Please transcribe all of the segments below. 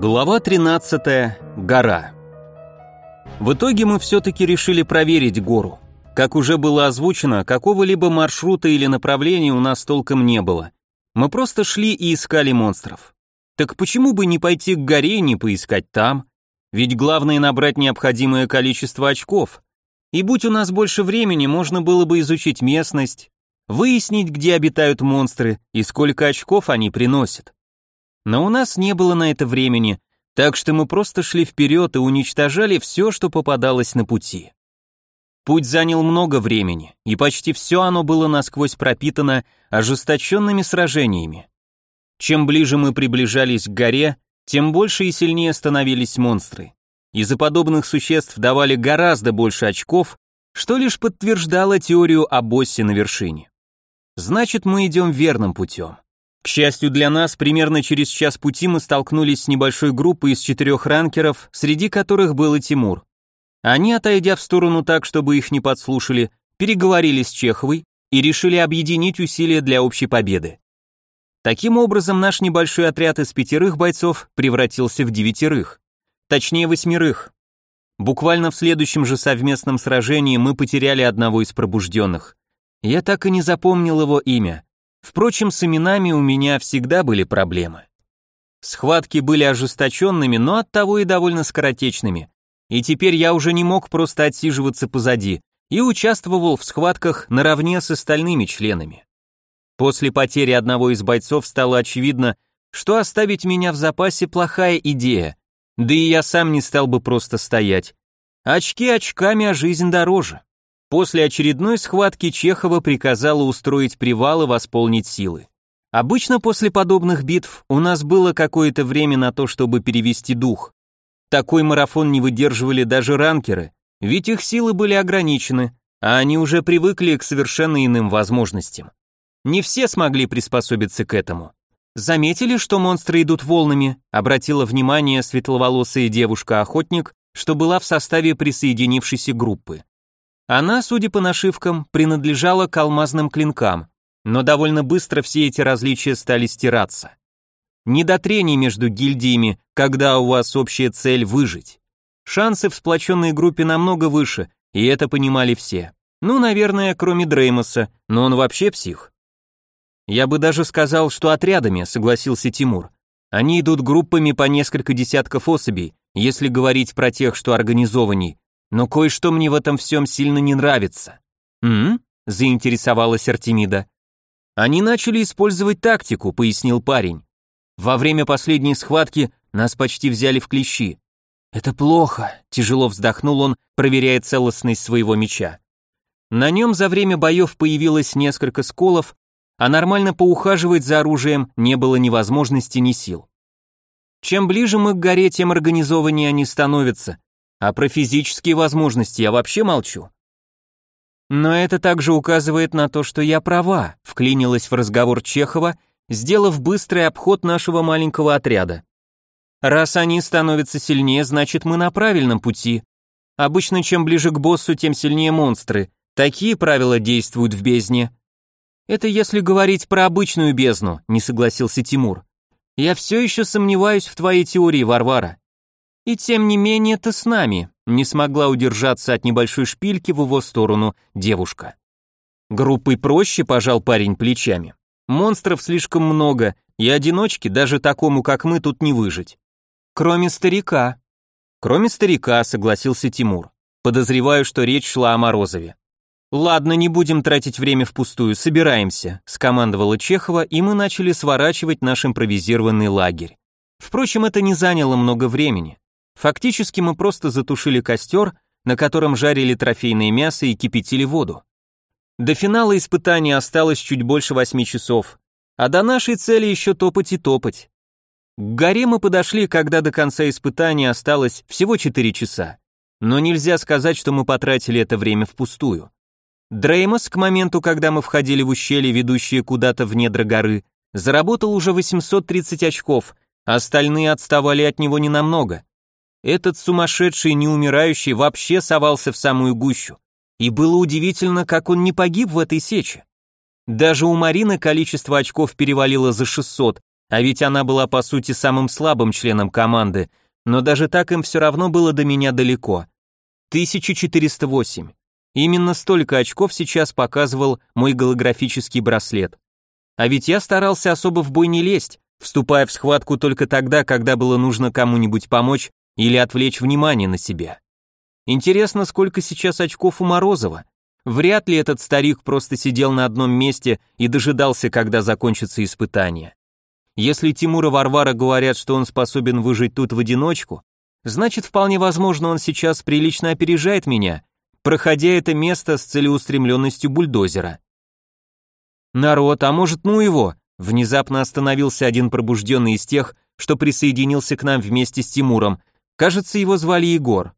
Глава 13. Гора. В итоге мы все-таки решили проверить гору. Как уже было озвучено, какого-либо маршрута или направления у нас толком не было. Мы просто шли и искали монстров. Так почему бы не пойти к горе и не поискать там? Ведь главное набрать необходимое количество очков. И будь у нас больше времени, можно было бы изучить местность, выяснить, где обитают монстры и сколько очков они приносят. Но у нас не было на это времени, так что мы просто шли вперед и уничтожали все, что попадалось на пути. Путь занял много времени, и почти все оно было насквозь пропитано ожесточенными сражениями. Чем ближе мы приближались к горе, тем больше и сильнее становились монстры. Из-за подобных существ давали гораздо больше очков, что лишь подтверждало теорию о боссе на вершине. Значит, мы идем верным путем. К счастью для нас, примерно через час пути мы столкнулись с небольшой группой из четырех ранкеров, среди которых был и Тимур. Они, отойдя в сторону так, чтобы их не подслушали, переговорили с Чеховой и решили объединить усилия для общей победы. Таким образом, наш небольшой отряд из пятерых бойцов превратился в девятерых, точнее восьмерых. Буквально в следующем же совместном сражении мы потеряли одного из пробужденных. Я так и не запомнил его имя. Впрочем, с именами у меня всегда были проблемы. Схватки были ожесточенными, но оттого и довольно скоротечными. И теперь я уже не мог просто отсиживаться позади и участвовал в схватках наравне с остальными членами. После потери одного из бойцов стало очевидно, что оставить меня в запасе плохая идея, да и я сам не стал бы просто стоять. Очки очками, а жизнь дороже. После очередной схватки Чехова приказала устроить привал и восполнить силы. Обычно после подобных битв у нас было какое-то время на то, чтобы перевести дух. Такой марафон не выдерживали даже ранкеры, ведь их силы были ограничены, а они уже привыкли к совершенно иным возможностям. Не все смогли приспособиться к этому. Заметили, что монстры идут волнами, обратила внимание светловолосая девушка-охотник, что была в составе присоединившейся группы. Она, судя по нашивкам, принадлежала к алмазным клинкам, но довольно быстро все эти различия стали стираться. Недотрений между гильдиями, когда у вас общая цель выжить. Шансы в сплоченной группе намного выше, и это понимали все. Ну, наверное, кроме Дреймоса, но он вообще псих. Я бы даже сказал, что отрядами, согласился Тимур. Они идут группами по несколько десятков особей, если говорить про тех, что организованней, но кое-что мне в этом всем сильно не нравится. «М?», заинтересовалась Артемида. Они начали использовать тактику, пояснил парень. Во время последней схватки нас почти взяли в клещи. Это плохо, тяжело вздохнул он, проверяя целостность своего меча. На нем за время боев появилось несколько сколов, а нормально поухаживать за оружием не было ни возможности, ни сил. Чем ближе мы к горе, тем организованнее они становятся, а про физические возможности я вообще молчу. Но это также указывает на то, что я права, вклинилась в разговор Чехова, сделав быстрый обход нашего маленького отряда. Раз они становятся сильнее, значит мы на правильном пути. Обычно чем ближе к боссу, тем сильнее монстры. Такие правила действуют в бездне. Это если говорить про обычную бездну, не согласился Тимур. Я все еще сомневаюсь в твоей теории, Варвара. И тем не менее ты с нами, не смогла удержаться от небольшой шпильки в его сторону девушка. Группой проще, пожал парень плечами. Монстров слишком много, и одиночки, даже такому, как мы, тут не выжить. Кроме старика. Кроме старика, согласился Тимур. Подозреваю, что речь шла о Морозове. Ладно, не будем тратить время впустую, собираемся, скомандовала Чехова, и мы начали сворачивать наш импровизированный лагерь. Впрочем, это не заняло много времени. Фактически мы просто затушили костер, на котором жарили трофейное мясо и кипятили воду. До финала испытания осталось чуть больше восьми часов, а до нашей цели еще топать и топать. К горе мы подошли, когда до конца испытания осталось всего 4 часа. Но нельзя сказать, что мы потратили это время впустую. Дреймос, к моменту, когда мы входили в ущелье, ведущее куда-то в недра горы, заработал уже 830 очков, а остальные отставали от него ненамного. Этот сумасшедший неумирающий вообще совался в самую гущу. И было удивительно, как он не погиб в этой сече. Даже у Марины количество очков перевалило за 600, А ведь она была по сути самым слабым членом команды, но даже так им все равно было до меня далеко. 1408. Именно столько очков сейчас показывал мой голографический браслет. А ведь я старался особо в бой не лезть, вступая в схватку только тогда, когда было нужно кому-нибудь помочь или отвлечь внимание на себя. Интересно, сколько сейчас очков у Морозова? Вряд ли этот старик просто сидел на одном месте и дожидался, когда закончится испытание. Если Тимур и Варвара говорят, что он способен выжить тут в одиночку, значит, вполне возможно, он сейчас прилично опережает меня, проходя это место с целеустремленностью бульдозера. «Народ, а может, ну его?» Внезапно остановился один пробужденный из тех, что присоединился к нам вместе с Тимуром. Кажется, его звали Егор.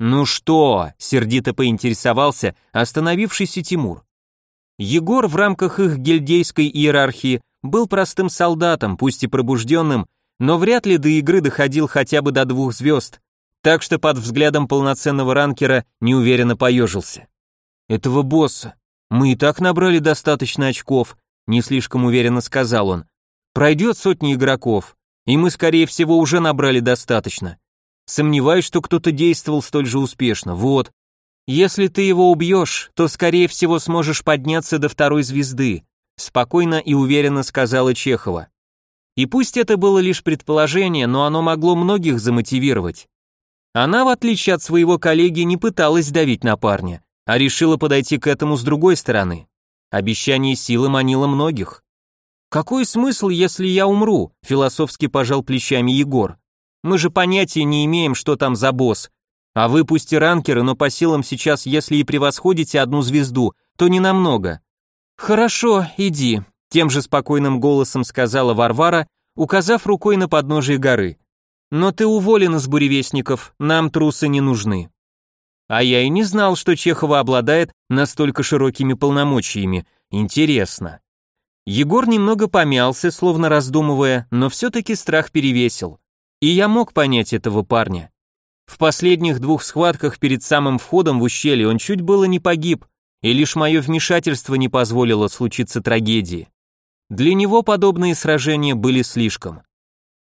«Ну что?» — сердито поинтересовался остановившийся Тимур. Егор в рамках их гильдейской иерархии был простым солдатом, пусть и пробужденным, но вряд ли до игры доходил хотя бы до двух звезд, так что под взглядом полноценного ранкера неуверенно поежился. «Этого босса. Мы и так набрали достаточно очков», не слишком уверенно сказал он. «Пройдет сотни игроков, и мы, скорее всего, уже набрали достаточно. Сомневаюсь, что кто-то действовал столь же успешно. Вот. Если ты его убьешь, то, скорее всего, сможешь подняться до второй звезды, спокойно и уверенно сказала Чехова. И пусть это было лишь предположение, но оно могло многих замотивировать. Она, в отличие от своего коллеги, не пыталась давить на парня, а решила подойти к этому с другой стороны. Обещание силы манило многих. «Какой смысл, если я умру?» – философски пожал плечами Егор. Мы же понятия не имеем, что там за босс. А вы пусть и ранкеры, но по силам сейчас, если и превосходите одну звезду, то не намного. Хорошо, иди, тем же спокойным голосом сказала Варвара, указав рукой на подножие горы. Но ты уволен из буревестников, нам трусы не нужны. А я и не знал, что Чехова обладает настолько широкими полномочиями. Интересно. Егор немного помялся, словно раздумывая, но все-таки страх перевесил. И я мог понять этого парня. В последних двух схватках перед самым входом в ущелье он чуть было не погиб, и лишь мое вмешательство не позволило случиться трагедии. Для него подобные сражения были слишком.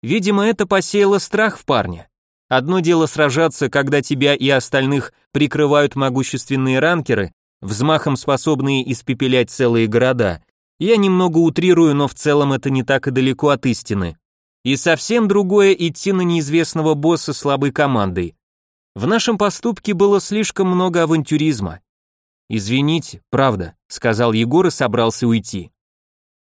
Видимо, это посеяло страх в парне. Одно дело сражаться, когда тебя и остальных прикрывают могущественные ранкеры, взмахом способные испепелять целые города. Я немного утрирую, но в целом это не так и далеко от истины. И совсем другое идти на неизвестного босса слабой командой. В нашем поступке было слишком много авантюризма. «Извините, правда», — сказал Егор и собрался уйти.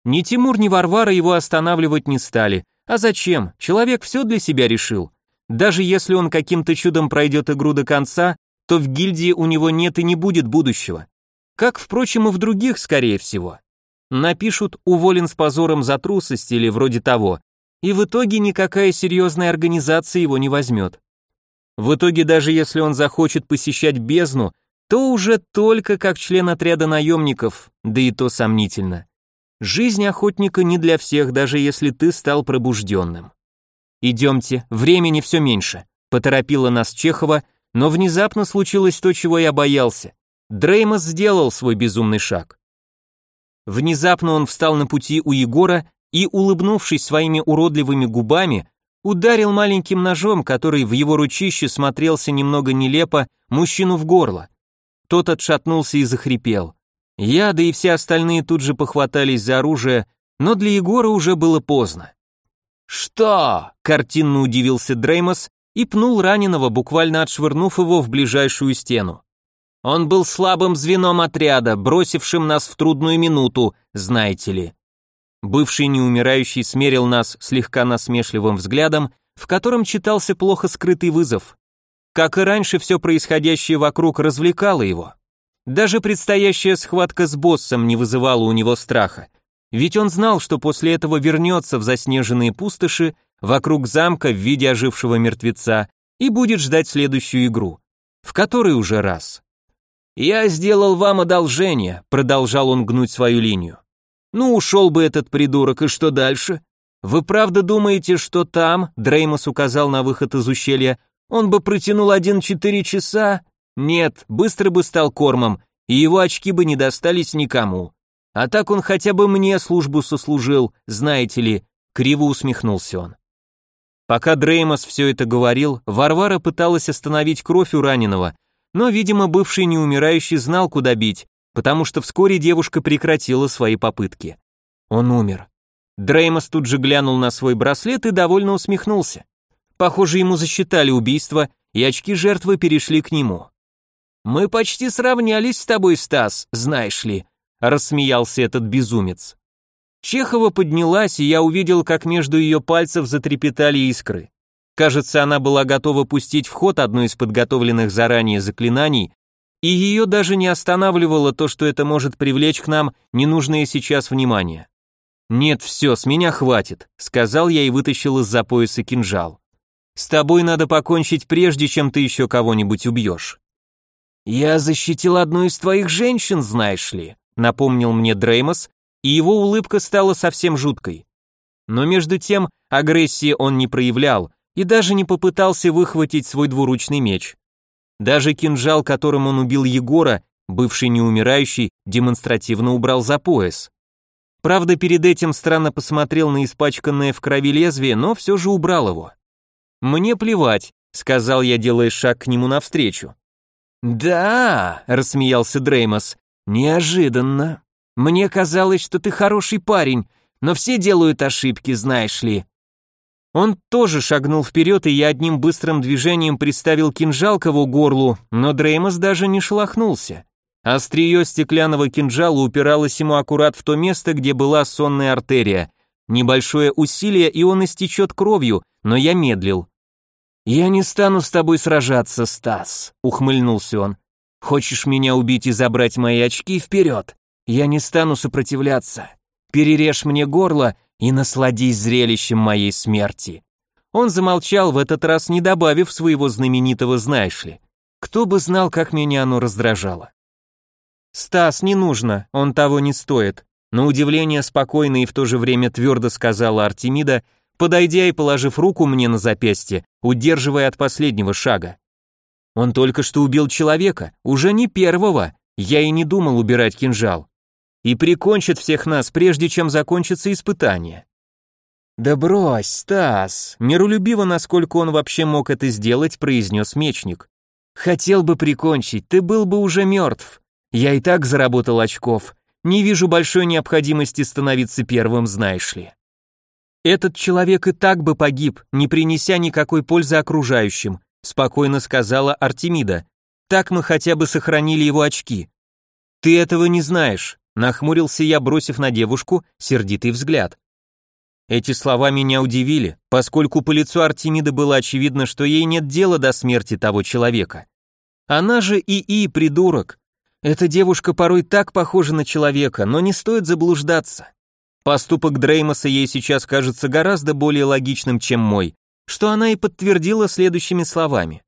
Ни Тимур, ни Варвара его останавливать не стали. А зачем? Человек все для себя решил. Даже если он каким-то чудом пройдет игру до конца, то в гильдии у него нет и не будет будущего. Как, впрочем, и в других, скорее всего. Напишут «уволен с позором за трусость» или вроде того, и в итоге никакая серьезная организация его не возьмет. В итоге даже если он захочет посещать бездну, то уже только как член отряда наемников, да и то сомнительно. Жизнь охотника не для всех, даже если ты стал пробужденным. «Идемте, времени все меньше», — поторопила нас Чехова, но внезапно случилось то, чего я боялся. Дреймос сделал свой безумный шаг. Внезапно он встал на пути у Егора и, улыбнувшись своими уродливыми губами, ударил маленьким ножом, который в его ручище смотрелся немного нелепо, мужчину в горло. Тот отшатнулся и захрипел. Я, да и все остальные тут же похватались за оружие, но для Егора уже было поздно. «Что?» — картинно удивился Дреймос и пнул раненого, буквально отшвырнув его в ближайшую стену. Он был слабым звеном отряда, бросившим нас в трудную минуту, знаете ли. Бывший неумирающий смерил нас слегка насмешливым взглядом, в котором читался плохо скрытый вызов. Как и раньше, все происходящее вокруг развлекало его. Даже предстоящая схватка с боссом не вызывала у него страха. Ведь он знал, что после этого вернется в заснеженные пустоши вокруг замка в виде ожившего мертвеца и будет ждать следующую игру. В которой уже раз. «Я сделал вам одолжение», — продолжал он гнуть свою линию. Ну, ушел бы этот придурок, и что дальше? Вы правда думаете, что там, Дреймос указал на выход из ущелья, он бы протянул один-четыре часа? Нет, быстро бы стал кормом, и его очки бы не достались никому. А так он хотя бы мне службу сослужил, знаете ли. Криво усмехнулся он. Пока Дреймос все это говорил, Варвара пыталась остановить кровь у раненого, но, видимо, бывший неумирающий знал, куда бить, потому что вскоре девушка прекратила свои попытки. Он умер. Дреймос тут же глянул на свой браслет и довольно усмехнулся. Похоже, ему засчитали убийство, и очки жертвы перешли к нему. «Мы почти сравнялись с тобой, Стас, знаешь ли», — рассмеялся этот безумец. Чехова поднялась, и я увидел, как между ее пальцев затрепетали искры. Кажется, она была готова пустить в ход одно из подготовленных заранее заклинаний, и ее даже не останавливало то, что это может привлечь к нам ненужное сейчас внимание. «Нет, все, с меня хватит», — сказал я и вытащил из-за пояса кинжал. «С тобой надо покончить прежде, чем ты еще кого-нибудь убьешь». «Я защитил одну из твоих женщин, знаешь ли», — напомнил мне Дреймос, и его улыбка стала совсем жуткой. Но между тем агрессии он не проявлял и даже не попытался выхватить свой двуручный меч. Даже кинжал, которым он убил Егора, бывший неумирающий, демонстративно убрал за пояс. Правда, перед этим странно посмотрел на испачканное в крови лезвие, но все же убрал его. «Мне плевать», — сказал я, делая шаг к нему навстречу. «Да», — рассмеялся Дреймос, — «неожиданно». Мне казалось, что ты хороший парень, но все делают ошибки, знаешь ли». Он тоже шагнул вперед, и я одним быстрым движением приставил кинжал к его горлу, но Дреймос даже не шелохнулся. Острие стеклянного кинжала упиралось ему аккурат в то место, где была сонная артерия. Небольшое усилие, и он истечет кровью, но я медлил. «Я не стану с тобой сражаться, Стас», — ухмыльнулся он. «Хочешь меня убить и забрать мои очки вперед? Я не стану сопротивляться. Перережь мне горло и насладись зрелищем моей смерти. Он замолчал, в этот раз не добавив своего знаменитого «знаешь ли». Кто бы знал, как меня оно раздражало. «Стас, не нужно, он того не стоит», на удивление спокойно и в то же время твердо сказала Артемида, подойдя и положив руку мне на запястье, удерживая от последнего шага. Он только что убил человека, уже не первого, я и не думал убирать кинжал и прикончит всех нас, прежде чем закончится испытание. Да брось, Стас, миролюбиво, насколько он вообще мог это сделать, произнес мечник. Хотел бы прикончить, ты был бы уже мертв. Я и так заработал очков. Не вижу большой необходимости становиться первым, знаешь ли. Этот человек и так бы погиб, не принеся никакой пользы окружающим, спокойно сказала Артемида. Так мы хотя бы сохранили его очки. Ты этого не знаешь. Нахмурился я, бросив на девушку сердитый взгляд. Эти слова меня удивили, поскольку по лицу Артемиды было очевидно, что ей нет дела до смерти того человека. Она же ИИ, придурок. Эта девушка порой так похожа на человека, но не стоит заблуждаться. Поступок Дреймоса ей сейчас кажется гораздо более логичным, чем мой, что она и подтвердила следующими словами.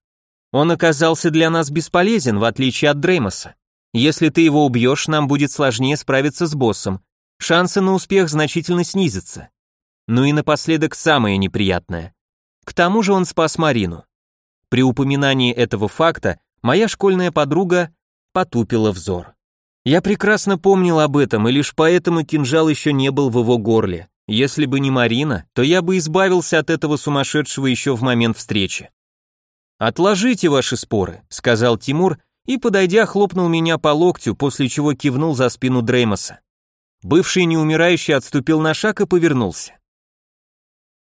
Он оказался для нас бесполезен, в отличие от Дреймоса. Если ты его убьешь, нам будет сложнее справиться с боссом. Шансы на успех значительно снизятся. Ну и напоследок самое неприятное. К тому же он спас Марину. При упоминании этого факта моя школьная подруга потупила взор. Я прекрасно помнил об этом, и лишь поэтому кинжал еще не был в его горле. Если бы не Марина, то я бы избавился от этого сумасшедшего еще в момент встречи. «Отложите ваши споры», — сказал Тимур и, подойдя, хлопнул меня по локтю, после чего кивнул за спину Дреймоса. Бывший неумирающий отступил на шаг и повернулся.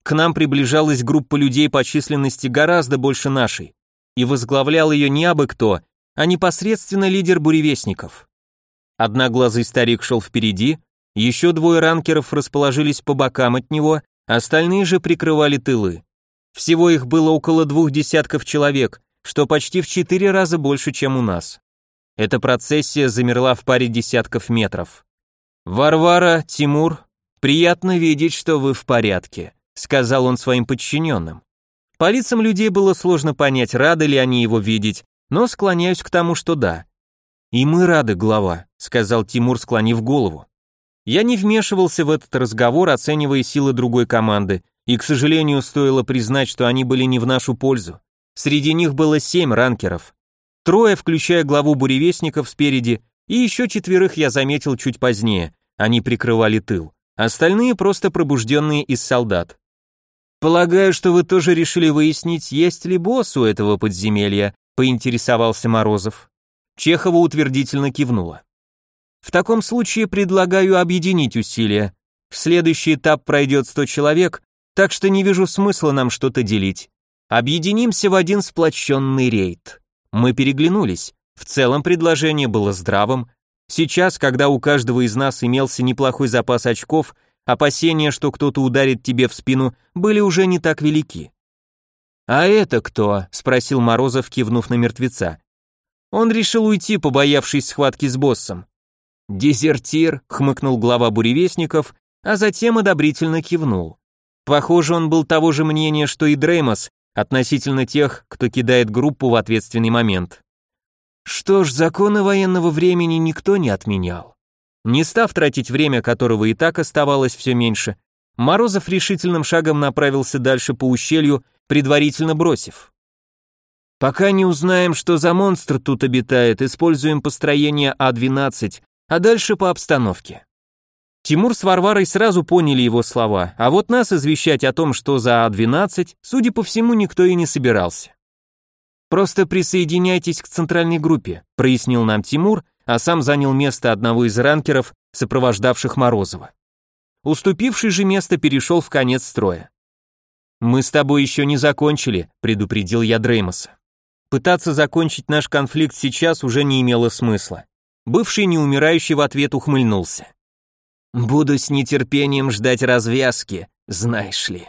К нам приближалась группа людей по численности гораздо больше нашей, и возглавлял ее не абы кто, а непосредственно лидер буревестников. Одноглазый старик шел впереди, еще двое ранкеров расположились по бокам от него, остальные же прикрывали тылы. Всего их было около двух десятков человек, что почти в четыре раза больше, чем у нас. Эта процессия замерла в паре десятков метров. «Варвара, Тимур, приятно видеть, что вы в порядке», сказал он своим подчиненным. По лицам людей было сложно понять, рады ли они его видеть, но склоняюсь к тому, что да. «И мы рады, глава», — сказал Тимур, склонив голову. Я не вмешивался в этот разговор, оценивая силы другой команды, и, к сожалению, стоило признать, что они были не в нашу пользу. Среди них было семь ранкеров. Трое, включая главу буревестников спереди, и еще четверых я заметил чуть позднее, они прикрывали тыл. Остальные просто пробужденные из солдат. Полагаю, что вы тоже решили выяснить, есть ли босс у этого подземелья, поинтересовался Морозов. Чехова утвердительно кивнула. В таком случае предлагаю объединить усилия. В следующий этап пройдет 100 человек, так что не вижу смысла нам что-то делить. Объединимся в один сплоченный рейд. Мы переглянулись. В целом предложение было здравым. Сейчас, когда у каждого из нас имелся неплохой запас очков, опасения, что кто-то ударит тебе в спину, были уже не так велики. «А это кто?» — спросил Морозов, кивнув на мертвеца. Он решил уйти, побоявшись схватки с боссом. «Дезертир», — хмыкнул глава буревестников, а затем одобрительно кивнул. Похоже, он был того же мнения, что и Дреймос, относительно тех, кто кидает группу в ответственный момент. Что ж, законы военного времени никто не отменял. Не став тратить время, которого и так оставалось все меньше, Морозов решительным шагом направился дальше по ущелью, предварительно бросив. «Пока не узнаем, что за монстр тут обитает, используем построение А-12, а дальше по обстановке». Тимур с Варварой сразу поняли его слова, а вот нас извещать о том, что за А-12, судя по всему, никто и не собирался. «Просто присоединяйтесь к центральной группе», прояснил нам Тимур, а сам занял место одного из ранкеров, сопровождавших Морозова. Уступивший же место перешел в конец строя. «Мы с тобой еще не закончили», предупредил я Дреймоса. Пытаться закончить наш конфликт сейчас уже не имело смысла. Бывший неумирающий в ответ ухмыльнулся. «Буду с нетерпением ждать развязки, знаешь ли».